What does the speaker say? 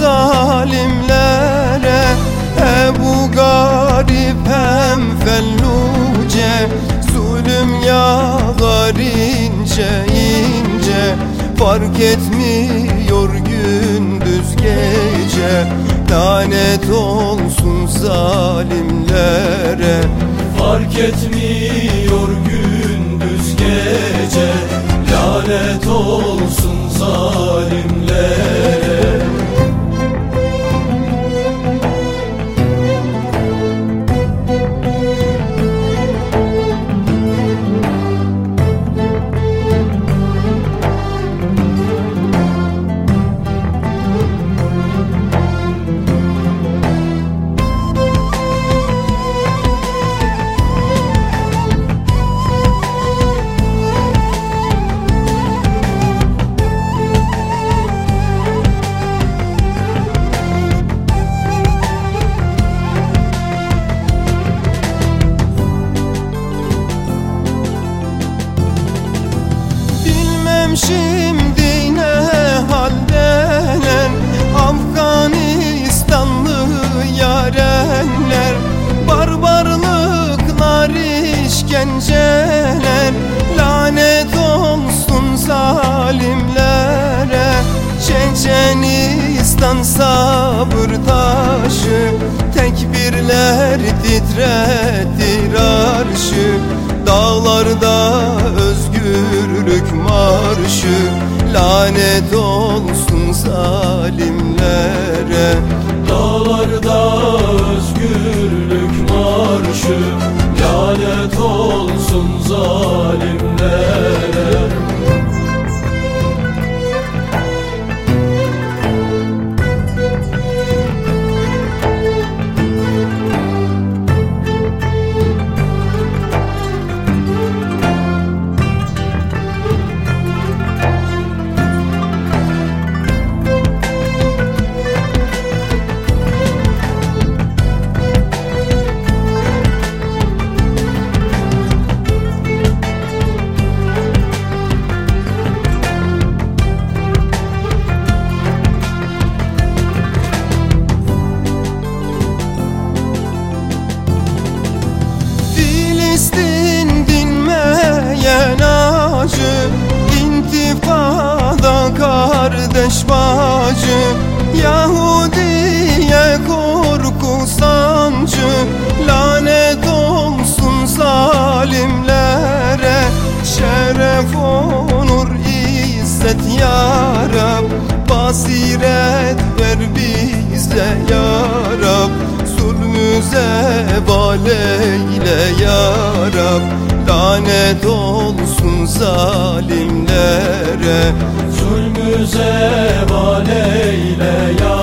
zalimlere Ebu garip hem felluce Zulüm yağar ince ince Fark etmiyor gündüz gece. Lanet olsun zalimlere Fark etmiyor gündüz gece. Lanet olsun zalimlere é. Şimdi ne haldeler Afganistanlı yarenler Barbarlıklar işkenceler Lanet olsun zalimlere. Çeçenistan sabır taşı Tekbirler titretir arşı Dağlarda özgürlük marşı. Lanet olsun zalimlere. Dağlarda özgürlük marşı. Lanet olsun zalimlere Şeref onur izzet yarab Basiret ver bize yarab Zulmü zeval eyle yarab Lanet olsun zalimlere. Zulmü zeval eyle ya